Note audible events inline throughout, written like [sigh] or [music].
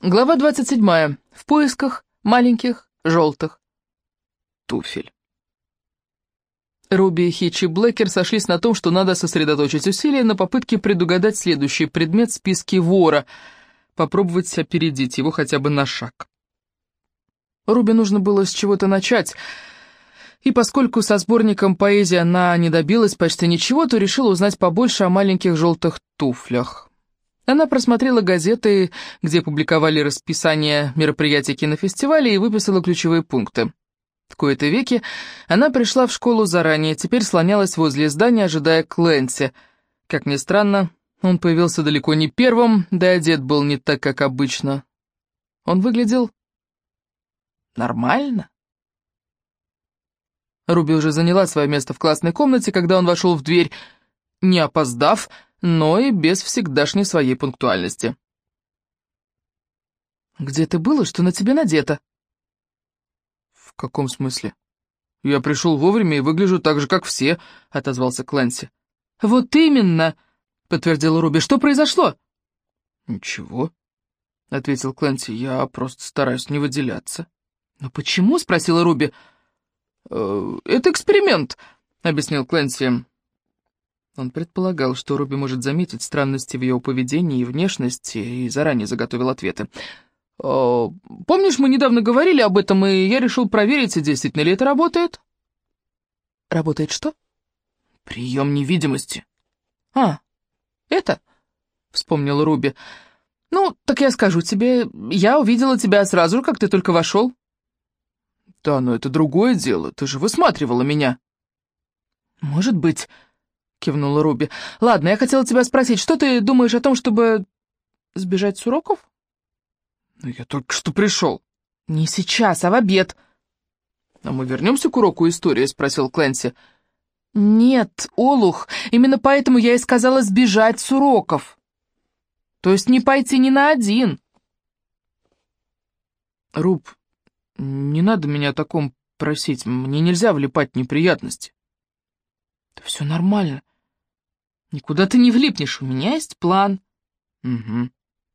Глава 27. В поисках маленьких желтых туфель. Руби, Хитч и Блэкер сошлись на том, что надо сосредоточить усилия на попытке предугадать следующий предмет в списке вора, попробовать опередить его хотя бы на шаг. Руби нужно было с чего-то начать, и поскольку со сборником поэзии она не добилась почти ничего, то решила узнать побольше о маленьких желтых туфлях. Она просмотрела газеты, где публиковали расписание мероприятий кинофестиваля, и выписала ключевые пункты. В кои-то веки она пришла в школу заранее, теперь слонялась возле здания, ожидая Клэнси. Как ни странно, он появился далеко не первым, да и одет был не так, как обычно. Он выглядел нормально. Руби уже заняла свое место в классной комнате, когда он вошел в дверь, не опоздав, но и без всегдашней своей пунктуальности. «Где ты было? Что на тебе надето?» «В каком смысле?» «Я пришел вовремя и выгляжу так же, как все», — отозвался Клэнси. «Вот именно», — подтвердила Руби. «Что произошло?» «Ничего», — ответил Клэнси. «Я просто стараюсь не выделяться». «Но почему?» — спросила Руби. «Э, «Это эксперимент», — объяснил Клэнси. Он предполагал, что Руби может заметить странности в ее поведении и внешности, и заранее заготовил ответы. «Помнишь, мы недавно говорили об этом, и я решил проверить, действительно ли это работает?» «Работает что?» «Прием невидимости». «А, это?» — вспомнила Руби. «Ну, так я скажу тебе, я увидела тебя сразу, как ты только вошел». «Да, но это другое дело, ты же высматривала меня». «Может быть», — кивнула Руби. «Ладно, я хотела тебя спросить, что ты думаешь о том, чтобы сбежать с уроков?» «Ну, я только что пришел». «Не сейчас, а в обед». «А мы вернемся к уроку истории?» — спросил Клэнси. «Нет, Олух, именно поэтому я и сказала сбежать с уроков. То есть не пойти ни на один». «Руб, не надо меня о таком просить, мне нельзя влипать в неприятности». «Да все нормально. Никуда ты не влипнешь, у меня есть план. Угу.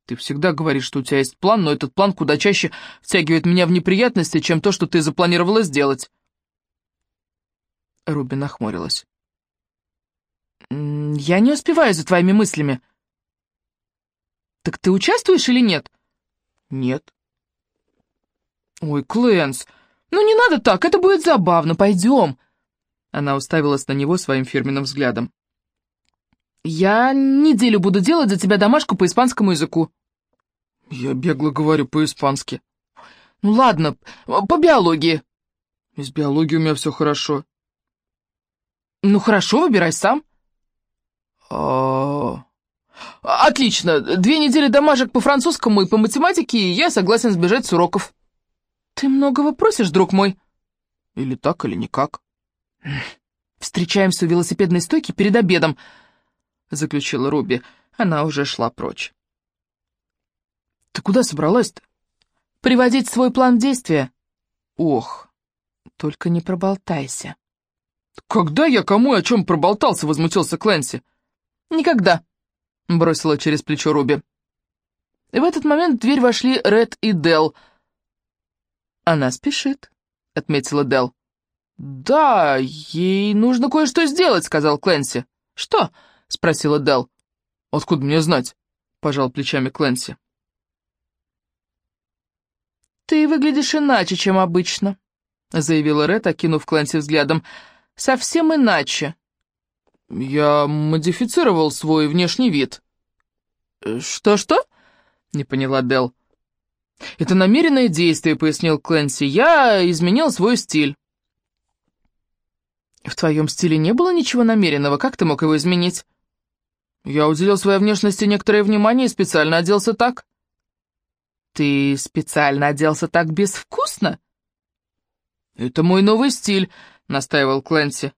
Ты всегда говоришь, что у тебя есть план, но этот план куда чаще втягивает меня в неприятности, чем то, что ты запланировала сделать. Руби нахмурилась. «Я не успеваю за твоими мыслями». «Так ты участвуешь или нет?» «Нет». «Ой, Клэнс, ну не надо так, это будет забавно, пойдем». Она уставилась на него своим фирменным взглядом. «Я неделю буду делать за тебя домашку по испанскому языку». «Я бегло говорю по-испански». «Ну ладно, по биологии». «Из биологии у меня все хорошо». «Ну хорошо, выбирай сам». А... «Отлично, две недели домашек по французскому и по математике, и я согласен сбежать с уроков». «Ты многого просишь, друг мой». «Или так, или никак». «Встречаемся у велосипедной стойки перед обедом», заключила Руби. Она уже шла прочь. «Ты куда собралась-то?» «Приводить свой план действия». «Ох, только не проболтайся». «Когда я кому и о чем проболтался?» — возмутился Клэнси. «Никогда», — бросила через плечо Руби. И в этот момент в дверь вошли Ред и Дел. «Она спешит», — отметила Дел. «Да, ей нужно кое-что сделать», — сказал Клэнси. «Что?» — спросила Дел. «Откуда мне знать?» — пожал плечами Клэнси. «Ты выглядишь иначе, чем обычно», — заявила Ред, окинув Клэнси взглядом. «Совсем иначе». «Я модифицировал свой внешний вид». «Что-что?» — не поняла Дел. «Это намеренное действие», — пояснил Клэнси. «Я изменил свой стиль». «В твоем стиле не было ничего намеренного. Как ты мог его изменить?» Я уделил своей внешности некоторое внимание и специально оделся так. Ты специально оделся так безвкусно? Это мой новый стиль, настаивал Клэнси.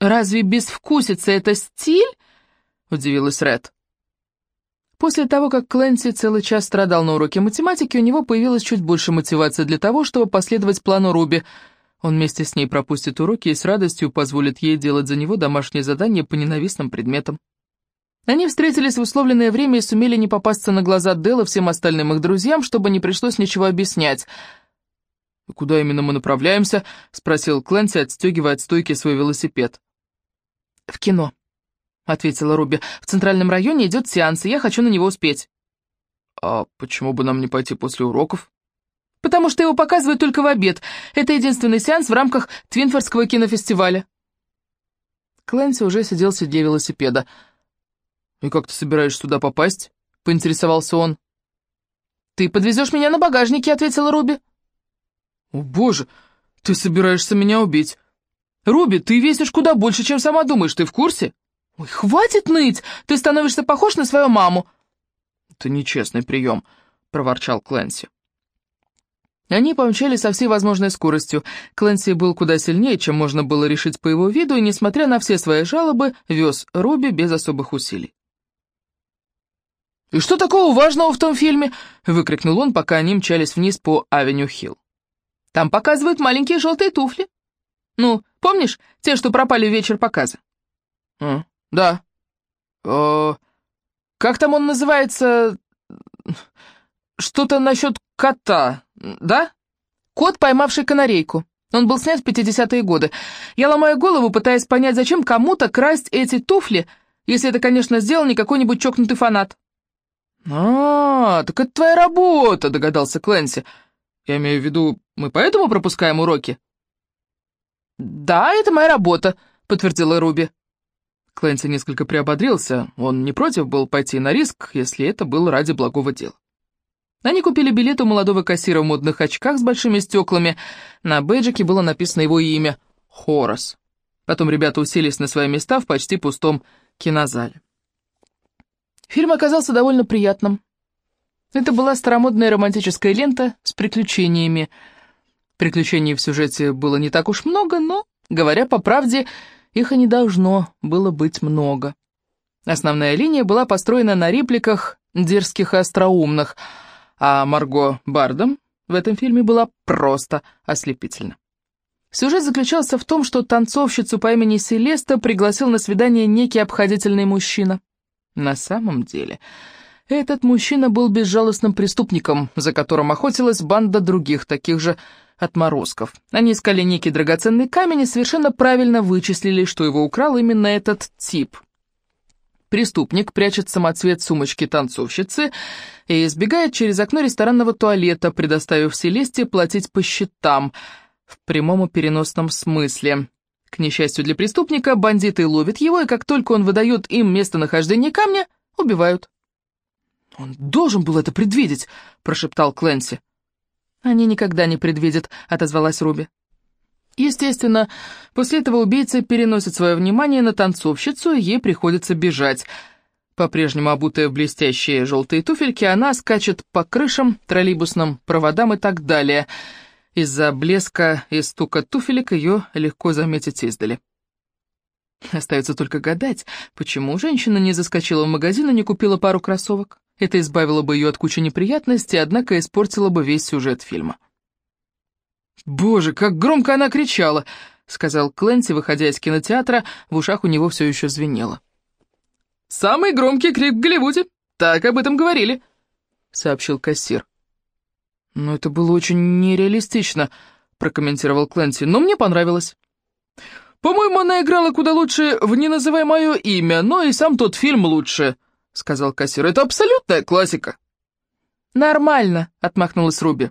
Разве безвкусица это стиль? Удивилась Ред. После того, как Клэнси целый час страдал на уроке математики, у него появилось чуть больше мотивации для того, чтобы последовать плану Руби. Он вместе с ней пропустит уроки и с радостью позволит ей делать за него домашние задания по ненавистным предметам. Они встретились в условленное время и сумели не попасться на глаза Делла всем остальным их друзьям, чтобы не пришлось ничего объяснять. «Куда именно мы направляемся?» — спросил Клэнси, отстегивая от стойки свой велосипед. «В кино», — ответила Руби. «В центральном районе идет сеанс, и я хочу на него успеть». «А почему бы нам не пойти после уроков?» «Потому что его показывают только в обед. Это единственный сеанс в рамках Твинфордского кинофестиваля». Клэнси уже сидел в седле велосипеда. «И как ты собираешься туда попасть?» — поинтересовался он. «Ты подвезешь меня на багажнике», — ответила Руби. «О, боже, ты собираешься меня убить. Руби, ты весишь куда больше, чем сама думаешь, ты в курсе?» «Ой, хватит ныть! Ты становишься похож на свою маму!» «Это нечестный прием», — проворчал Клэнси. Они помчали со всей возможной скоростью. Клэнси был куда сильнее, чем можно было решить по его виду, и, несмотря на все свои жалобы, вез Руби без особых усилий. «И что такого важного в том фильме?» — выкрикнул он, пока они мчались вниз по Авеню-Хилл. «Там показывают маленькие желтые туфли. Ну, помнишь, те, что пропали в вечер показа?» а, «Да». О, «Как там он называется? Что-то насчет кота, да?» «Кот, поймавший канарейку». Он был снят в 50-е годы. Я ломаю голову, пытаясь понять, зачем кому-то красть эти туфли, если это, конечно, сделал не какой-нибудь чокнутый фанат. «А, так это твоя работа», — догадался Клэнси. «Я имею в виду, мы поэтому пропускаем уроки?» «Да, это моя работа», — подтвердила Руби. Клэнси несколько приободрился, он не против был пойти на риск, если это было ради благого дела. Они купили билет у молодого кассира в модных очках с большими стеклами. На бейджике было написано его имя — Хорас. Потом ребята уселись на свои места в почти пустом кинозале. Фильм оказался довольно приятным. Это была старомодная романтическая лента с приключениями. Приключений в сюжете было не так уж много, но, говоря по правде, их и не должно было быть много. Основная линия была построена на репликах дерзких и остроумных, а Марго Бардом в этом фильме была просто ослепительна. Сюжет заключался в том, что танцовщицу по имени Селеста пригласил на свидание некий обходительный мужчина. На самом деле, этот мужчина был безжалостным преступником, за которым охотилась банда других, таких же отморозков. Они искали некий драгоценный камень и совершенно правильно вычислили, что его украл именно этот тип. Преступник прячет самоцвет сумочки танцовщицы и избегает через окно ресторанного туалета, предоставив Селесте платить по счетам, в прямом и переносном смысле. К несчастью для преступника, бандиты ловят его, и как только он выдает им местонахождение камня, убивают. «Он должен был это предвидеть», — прошептал Клэнси. «Они никогда не предвидят», — отозвалась Руби. Естественно, после этого убийца переносит свое внимание на танцовщицу, и ей приходится бежать. По-прежнему обутая в блестящие желтые туфельки, она скачет по крышам, троллейбусным проводам и так далее — из-за блеска и стука туфелек ее легко заметить издали. Остается только гадать, почему женщина не заскочила в магазин и не купила пару кроссовок. Это избавило бы ее от кучи неприятностей, однако испортило бы весь сюжет фильма. «Боже, как громко она кричала!» — сказал Клэнси, выходя из кинотеатра, в ушах у него все еще звенело. «Самый громкий крик в Голливуде, так об этом говорили», — сообщил кассир. «Но это было очень нереалистично», — прокомментировал Клэнси, — «но мне понравилось». «По-моему, она играла куда лучше в «Не называй мое имя», но и сам тот фильм лучше», — сказал кассир. «Это абсолютная классика». «Нормально», — отмахнулась Руби.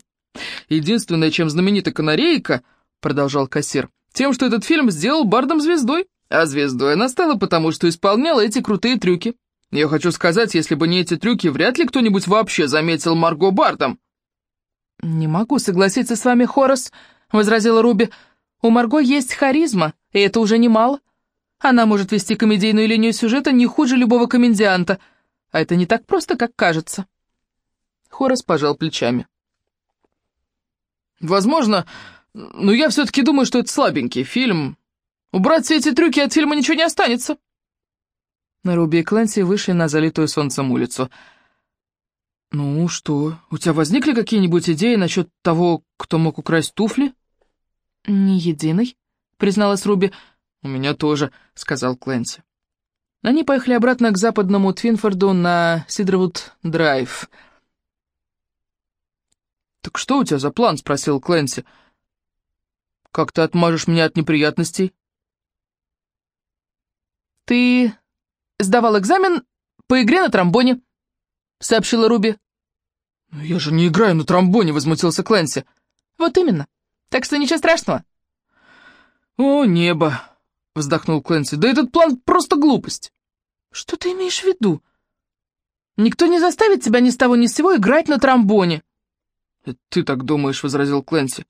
«Единственное, чем знаменита канарейка», — продолжал кассир, — «тем, что этот фильм сделал Бардом звездой, а звездой она стала потому, что исполняла эти крутые трюки. Я хочу сказать, если бы не эти трюки, вряд ли кто-нибудь вообще заметил Марго Бардом». «Не могу согласиться с вами, Хорас», — возразила Руби. «У Марго есть харизма, и это уже немало. Она может вести комедийную линию сюжета не хуже любого комедианта, а это не так просто, как кажется». Хорас пожал плечами. «Возможно, но я все-таки думаю, что это слабенький фильм. Убрать все эти трюки от фильма ничего не останется». Руби и Клэнси вышли на залитую солнцем улицу — «Ну что, у тебя возникли какие-нибудь идеи насчет того, кто мог украсть туфли?» «Не единой», — призналась Руби. «У меня тоже», — сказал Клэнси. Они поехали обратно к западному Твинфорду на Сидервуд-драйв. «Так что у тебя за план?» — спросил Клэнси. «Как ты отмажешь меня от неприятностей?» «Ты сдавал экзамен по игре на тромбоне», — сообщила Руби. «Я же не играю на тромбоне», — возмутился Клэнси. «Вот именно. Так что ничего страшного». «О, небо!» — вздохнул Клэнси. «Да этот план просто глупость!» «Что ты имеешь в виду? Никто не заставит тебя ни с того ни с сего играть на тромбоне!» «Ты так думаешь», — возразил Клэнси.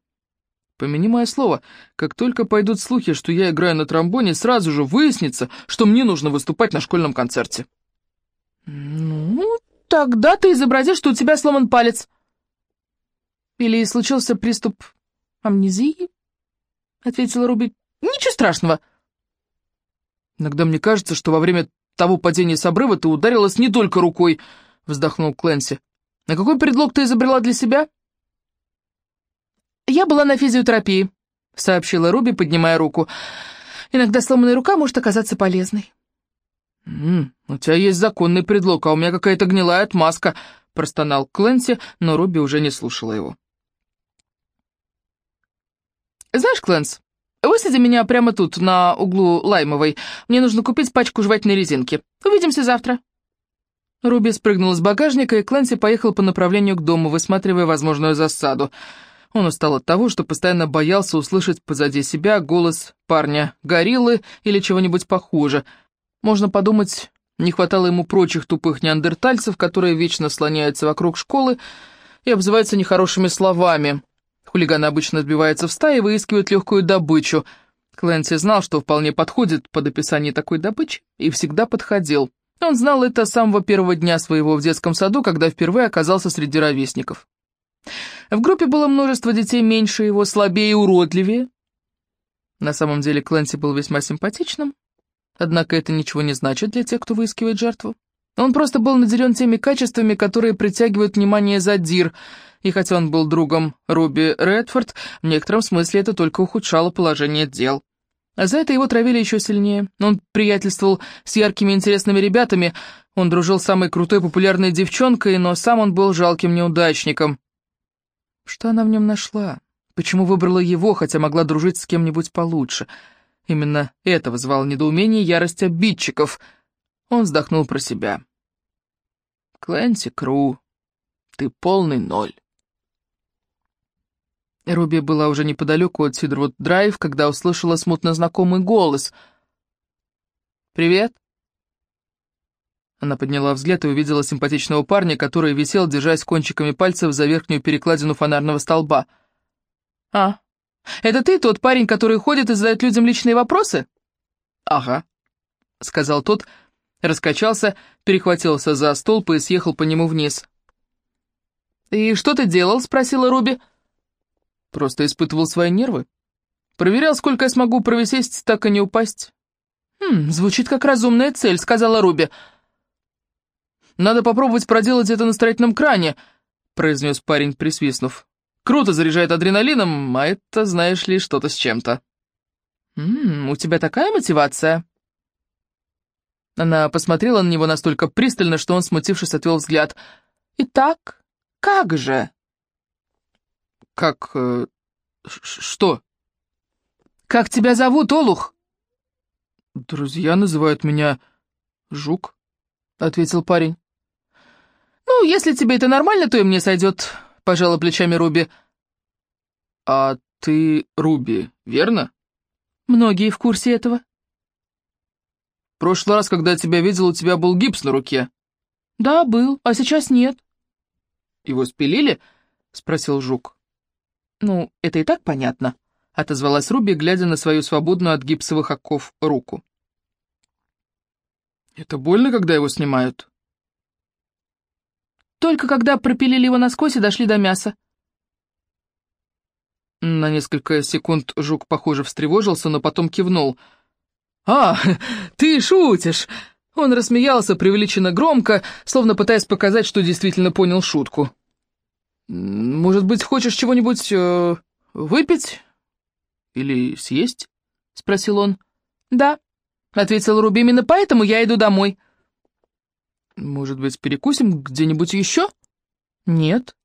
«Помяни мое слово, как только пойдут слухи, что я играю на тромбоне, сразу же выяснится, что мне нужно выступать на школьном концерте». «Ну, тогда ты изобразишь, что у тебя сломан палец. Или случился приступ амнезии?» — ответила Руби. «Ничего страшного». «Иногда мне кажется, что во время того падения с обрыва ты ударилась не только рукой», — вздохнул Клэнси. «На какой предлог ты изобрела для себя?» «Я была на физиотерапии», — сообщила Руби, поднимая руку. «Иногда сломанная рука может оказаться полезной». «М -м, «У тебя есть законный предлог, а у меня какая-то гнилая отмазка», — простонал Клэнси, но Руби уже не слушала его. «Знаешь, Клэнс, высади меня прямо тут, на углу Лаймовой. Мне нужно купить пачку жевательной резинки. Увидимся завтра». Руби спрыгнул из багажника, и Клэнси поехал по направлению к дому, высматривая возможную засаду. Он устал от того, что постоянно боялся услышать позади себя голос парня, гориллы или чего-нибудь похуже. Можно подумать, не хватало ему прочих тупых неандертальцев, которые вечно слоняются вокруг школы и обзываются нехорошими словами. Хулиганы обычно сбиваются в стаи и выискивают легкую добычу. Клэнси знал, что вполне подходит под описание такой добычи, и всегда подходил. Он знал это с самого первого дня своего в детском саду, когда впервые оказался среди ровесников. В группе было множество детей меньше его, слабее и уродливее. На самом деле Клэнси был весьма симпатичным, однако это ничего не значит для тех, кто выискивает жертву. Он просто был наделен теми качествами, которые притягивают внимание задир, и хотя он был другом Руби Редфорд, в некотором смысле это только ухудшало положение дел. А за это его травили еще сильнее. Он приятельствовал с яркими интересными ребятами, он дружил с самой крутой популярной девчонкой, но сам он был жалким неудачником. Что она в нем нашла? Почему выбрала его, хотя могла дружить с кем-нибудь получше? Именно это вызывало недоумение и ярость обидчиков — он вздохнул про себя. «Клэнси Кру, ты полный ноль». Руби была уже неподалеку от Сидервуд-драйв, когда услышала смутно знакомый голос. «Привет». Она подняла взгляд и увидела симпатичного парня, который висел, держась кончиками пальцев за верхнюю перекладину фонарного столба. «А, это ты тот парень, который ходит и задает людям личные вопросы?» «Ага», — сказал тот, — Раскачался, перехватился за столб и съехал по нему вниз. «И что ты делал?» — спросила Руби. «Просто испытывал свои нервы. Проверял, сколько я смогу провисесть, так и не упасть». «Хм, звучит как разумная цель», — сказала Руби. «Надо попробовать проделать это на строительном кране», — произнес парень, присвистнув. «Круто заряжает адреналином, а это, знаешь ли, что-то с чем-то». «Ммм, у тебя такая мотивация?» Она посмотрела на него настолько пристально, что он, смутившись, отвел взгляд. «Итак, как же?» «Как... Э, что?» «Как тебя зовут, Олух?» «Друзья называют меня Жук», — ответил парень. «Ну, если тебе это нормально, то и мне сойдет», — пожала плечами Руби. «А ты Руби, верно?» «Многие в курсе этого» прошлый раз, когда я тебя видел, у тебя был гипс на руке». «Да, был, а сейчас нет». «Его спилили?» — спросил Жук. «Ну, это и так понятно», — отозвалась Руби, глядя на свою свободную от гипсовых оков руку. «Это больно, когда его снимают?» «Только когда пропилили его насквозь и дошли до мяса». На несколько секунд Жук, похоже, встревожился, но потом кивнул — «А, [laughs] ты шутишь!» Он рассмеялся преувеличенно громко, словно пытаясь показать, что действительно понял шутку. «Может быть, хочешь чего-нибудь э, выпить? Или съесть?» — спросил он. «Да, ответила Руби, именно поэтому я иду домой. Может быть, перекусим где-нибудь еще? Нет,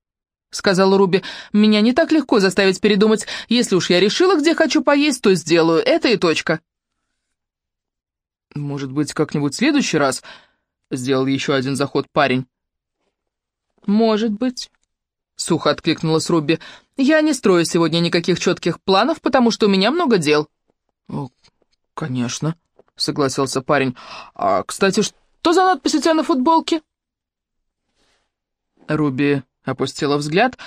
сказала Руби, меня не так легко заставить передумать. Если уж я решила, где хочу поесть, то сделаю. Это и точка. Может быть, как-нибудь в следующий раз? Сделал еще один заход парень. Может быть. Сухо откликнулась Руби. «Я не строю сегодня никаких четких планов, потому что у меня много дел». «О, конечно», — согласился парень. «А, кстати, что за надпись у тебя на футболке?» Руби опустила взгляд.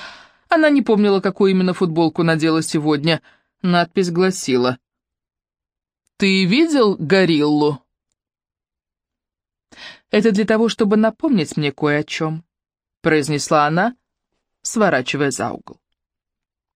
Она не помнила, какую именно футболку надела сегодня. Надпись гласила «Ты видел гориллу?» «Это для того, чтобы напомнить мне кое о чем», — произнесла она, сворачивая за угол.